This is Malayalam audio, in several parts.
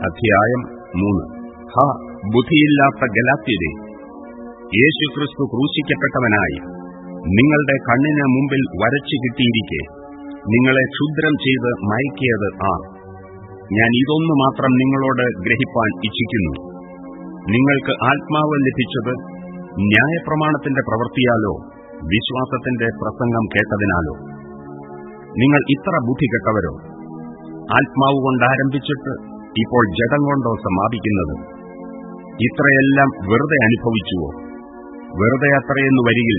അധ്യായം മൂന്ന്. ഹ ബുദ്ധിയില്ലാത്ത ഗലാത്യരെ. യേശുക്രിസ്തു ക്രൂശിക്കപ്പെട്ടവനായി. നിങ്ങളുടെ കണ്ണിന് മുമ്പിൽ വരച്ചു കിട്ടിയിരിക്കെ. നിങ്ങളെ ക്ഷുദ്രം ചെയ്ത് മയക്കിയത് ആ. ഞാൻ ഇതൊന്നു മാത്രം നിങ്ങളോട് ഗ്രഹിപ്പാൻ ഇച്ഛിക്കുന്നു. നിങ്ങൾക്ക് ആത്മാവ് ലഭിച്ചത് ന്യായപ്രമാണത്തിന്റെ പ്രവൃത്തിയാലോ വിശ്വാസത്തിന്റെ പ്രസംഗം കേട്ടതിനാലോ? നിങ്ങൾ ഇത്ര ബുദ്ധി കെട്ടവരോ? ആത്മാവ് കൊണ്ടാരംഭിച്ചിട്ട് ഇപ്പോൾ ജഡം കൊണ്ടോ സമാപിക്കുന്നത്? ഇത്രയെല്ലാം വെറുതെ അനുഭവിച്ചുവോ? വെറുതെ അത്രയെന്നു വരികിൽ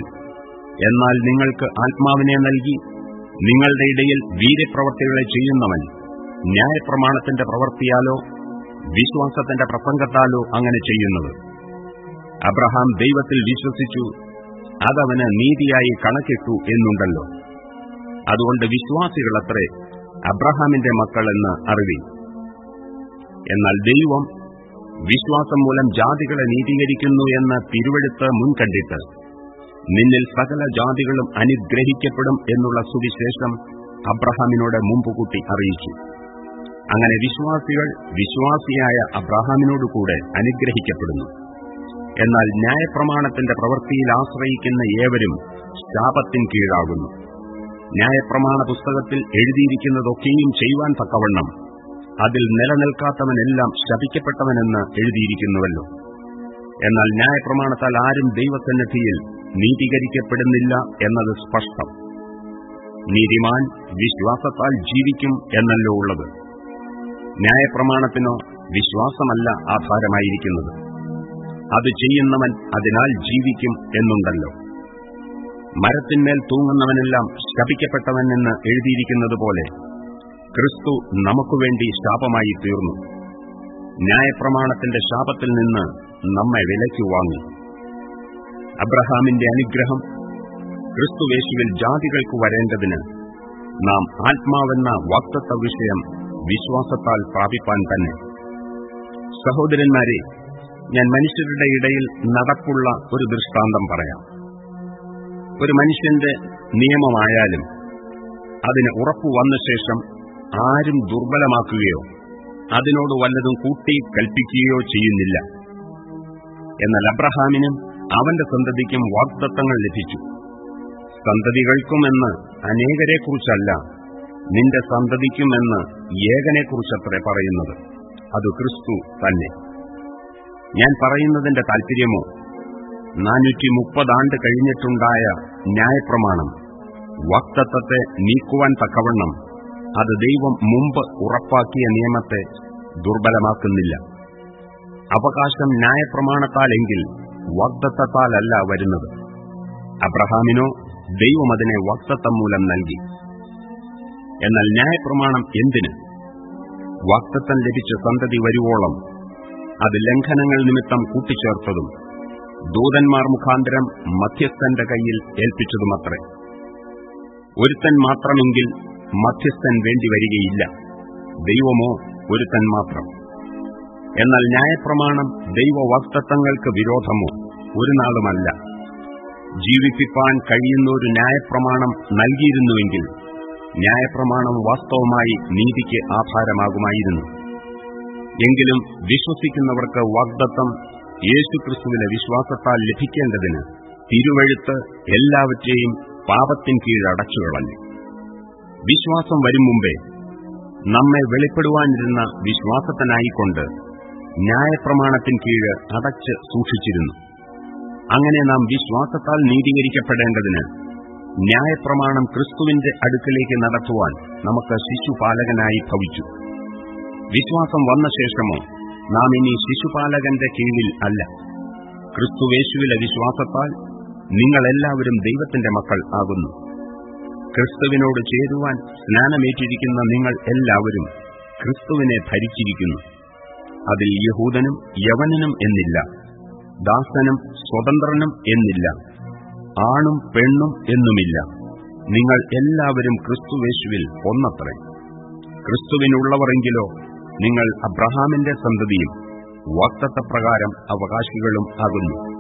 എന്നാൽ നിങ്ങൾക്ക് ആത്മാവിനെ നൽകി നിങ്ങളുടെ ഇടയിൽ വീര്യപ്രവർത്തികളെ ചെയ്യുന്നവൻ ന്യായപ്രമാണത്തിന്റെ പ്രവൃത്തിയാലോ വിശ്വാസത്തിന്റെ പ്രസംഗത്താലോ അങ്ങനെ ചെയ്യുന്നത്. അബ്രഹാം ദൈവത്തിൽ വിശ്വസിച്ചു അതവന് നീതിയായി കണക്കിട്ടു എന്നുണ്ടല്ലോ. അതുകൊണ്ട് വിശ്വാസികളത്രേ അബ്രഹാമിന്റെ മക്കളെന്ന് അറിവി എന്നാൽ ദൈവം വിശ്വാസം മൂലം ജാതികളെ നീതീകരിക്കുന്നു എന്ന് തിരുവെടുത്ത് മുൻകണ്ടിട്ട് നിന്നിൽ സകല ജാതികളും അനുഗ്രഹിക്കപ്പെടും എന്നുള്ള സുവിശേഷം അബ്രഹാമിനോട് മുമ്പുകൂട്ടി അറിയിച്ചു. അങ്ങനെ വിശ്വാസികൾ വിശ്വാസിയായ അബ്രഹാമിനോടുകൂടെ അനുഗ്രഹിക്കപ്പെടുന്നു. എന്നാൽ ന്യായപ്രമാണത്തിന്റെ പ്രവൃത്തിയിൽ ആശ്രയിക്കുന്ന ഏവരും ശാപത്തിൻ കീഴാകുന്നു. ന്യായപ്രമാണ പുസ്തകത്തിൽ എഴുതിയിരിക്കുന്നതൊക്കെയും ചെയ്യുവാൻ തക്കവണ്ണം അതിൽ നിലനിൽക്കാത്തവനെല്ലാം ശപിക്കപ്പെട്ടവനെന്ന് എഴുതിയിരിക്കുന്നുവല്ലോ. എന്നാൽ ന്യായപ്രമാണത്താൽ ആരും ദൈവസന്നിധിയിൽ നീതീകരിക്കപ്പെടുന്നില്ല എന്നത് സ്പഷ്ടം. നീതിമാൻ വിശ്വാസത്താൽ ജീവിക്കും എന്നല്ലോ ഉള്ളത്. ന്യായപ്രമാണത്തിനോ വിശ്വാസമല്ല ആധാരമായിരിക്കുന്നത്. അത് ചെയ്യുന്നവൻ അതിനാൽ ജീവിക്കും എന്നുണ്ടല്ലോ. മരത്തിന്മേൽ തൂങ്ങുന്നവനെല്ലാം ശപിക്കപ്പെട്ടവൻ എന്ന് എഴുതിയിരിക്കുന്നതുപോലെ ക്രിസ്തു നമുക്കുവേണ്ടി ശാപമായി തീർന്നു ന്യായപ്രമാണത്തിന്റെ ശാപത്തിൽ നിന്ന് നമ്മെ വിലയ്ക്കു വാങ്ങി. അബ്രഹാമിന്റെ അനുഗ്രഹം ക്രിസ്തുവേശുവിൽ ജാതികൾക്ക് വരേണ്ടതിന് നാം ആത്മാവെന്ന വാക്തത്വ വിഷയം വിശ്വാസത്താൽ പ്രാപിപ്പാൻ തന്നെ. സഹോദരന്മാരെ ഞാൻ മനുഷ്യരുടെ ഇടയിൽ നടപ്പുള്ള ഒരു ദൃഷ്ടാന്തം പറയാം. ഒരു മനുഷ്യന്റെ നിയമമായാലും അതിന് ഉറപ്പു വന്ന ശേഷം ആരും ദുർബലമാക്കുകയോ അതിനോട് വല്ലതും കൂട്ടി കൽപ്പിക്കുകയോ ചെയ്യുന്നില്ല. എന്നാൽ അബ്രഹാമിനും അവന്റെ സന്തതിക്കും വാഗ്ദത്തങ്ങൾ ലഭിച്ചു. സന്തതികൾക്കുമെന്ന് അനേകരെക്കുറിച്ചല്ല നിന്റെ സന്തതിക്കുമെന്ന് ഏകനെക്കുറിച്ചത്രേ പറയുന്നത്. അത് ക്രിസ്തു തന്നെ. ഞാൻ പറയുന്നതിന്റെ താൽപര്യമോ നാനൂറ്റി മുപ്പതാണ്ട് കഴിഞ്ഞിട്ടുണ്ടായ ന്യായപ്രമാണം വാക്തത്വത്തെ നീക്കുവാൻ തക്കവണ്ണം അത് ദൈവം മുമ്പ് ഉറപ്പാക്കിയ നിയമത്തെ ദുർബലമാക്കുന്നില്ല. അവകാശം ന്യായപ്രമാണത്താലെങ്കിൽ വാഗ്ദത്തത്താലല്ല വരുന്നത്. അബ്രഹാമിനോ ദൈവം അതിനെ വാക്തത്വം മൂലം നൽകി. എന്നാൽ ന്യായപ്രമാണം എന്തിന്? വാക്തത്വം ലഭിച്ച സന്തതി വരുവോളം അത് ലംഘനങ്ങൾ നിമിത്തം കൂട്ടിച്ചേർത്തതും ദൂതന്മാർ മുഖാന്തരം മധ്യസ്ഥന്റെ കയ്യിൽ ഏൽപ്പിച്ചതുമത്രേ. ഒരുത്തൻ മാത്രമെങ്കിൽ മധ്യസ്ഥൻ വേണ്ടിവരികയില്ല ദൈവമോ ഒരുത്തൻ മാത്രം. എന്നാൽ ന്യായപ്രമാണം ദൈവവാക്തത്വങ്ങൾക്ക് വിരോധമോ ഒരു നാളുമല്ല. ജീവിപ്പിപ്പാൻ കഴിയുന്ന ഒരു ന്യായപ്രമാണം നൽകിയിരുന്നുവെങ്കിൽ ന്യായപ്രമാണം വാസ്തവമായി നീതിക്ക് ആധാരമാകുമായിരുന്നു. എങ്കിലും വിശ്വസിക്കുന്നവർക്ക് വാഗ്ദത്തം യേശുക്രിസ്തുവിലെ വിശ്വാസത്താൽ ലഭിക്കേണ്ടതിന് തിരുവഴുത്ത് എല്ലാവറ്റെയും പാപത്തിൻ കീഴടച്ചുകളഞ്ഞു. വിശ്വാസം വരും മുമ്പേ നമ്മെ വെളിപ്പെടുവാനിരുന്ന വിശ്വാസത്തിനായിക്കൊണ്ട് ന്യായപ്രമാണത്തിൻ കീഴ് അടച്ച് സൂക്ഷിച്ചിരുന്നു. അങ്ങനെ നാം വിശ്വാസത്താൽ നീതീകരിക്കപ്പെടേണ്ടതിന് ന്യായപ്രമാണം ക്രിസ്തുവിന്റെ അടുക്കിലേക്ക് നടത്തുവാൻ നമുക്ക് ശിശുപാലകനായി ഭവിച്ചു. വിശ്വാസം വന്ന ശേഷമോ നാം ഇനി ശിശുപാലകന്റെ കീഴിൽ അല്ല. ക്രിസ്തുവേശുവിലെ വിശ്വാസത്താൽ നിങ്ങളെല്ലാവരും ദൈവത്തിന്റെ മക്കൾ ആകുന്നു. ക്രിസ്തുവിനോട് ചേരുവാൻ സ്നാനമേറ്റിരിക്കുന്ന നിങ്ങൾ എല്ലാവരും ക്രിസ്തുവിനെ ധരിച്ചിരിക്കുന്നു അതിൽ യഹൂദനും യവനനും എന്നില്ല. ദാസനും സ്വതന്ത്രനും എന്നില്ല. ആണും പെണ്ണും എന്നുമില്ല. നിങ്ങൾ എല്ലാവരും ക്രിസ്തുവേശുവിൽ ഒന്നത്രേ. ക്രിസ്തുവിനുള്ളവരെങ്കിലോ നിങ്ങൾ അബ്രഹാമിന്റെ സന്തതിയും വാക്തത്വപ്രകാരം അവകാശികളും ആകുന്നു.